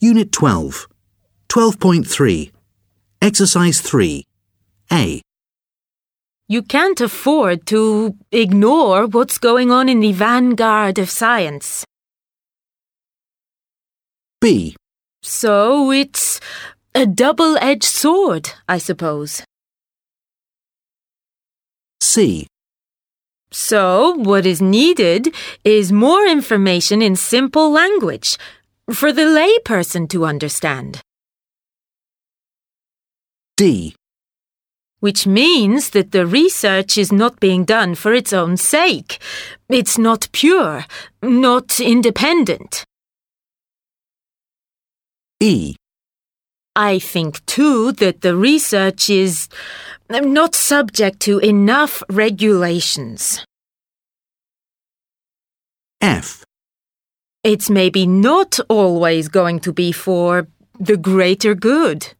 Unit 12. 12.3. Exercise 3. A. You can't afford to ignore what's going on in the vanguard of science. B. So it's a double edged sword, I suppose. C. So, what is needed is more information in simple language for the layperson to understand, D. which means that the research is not being done for its own sake. It's not pure, not independent. E. I think too that the research is not subject to enough regulations. It's maybe not always going to be for the greater good.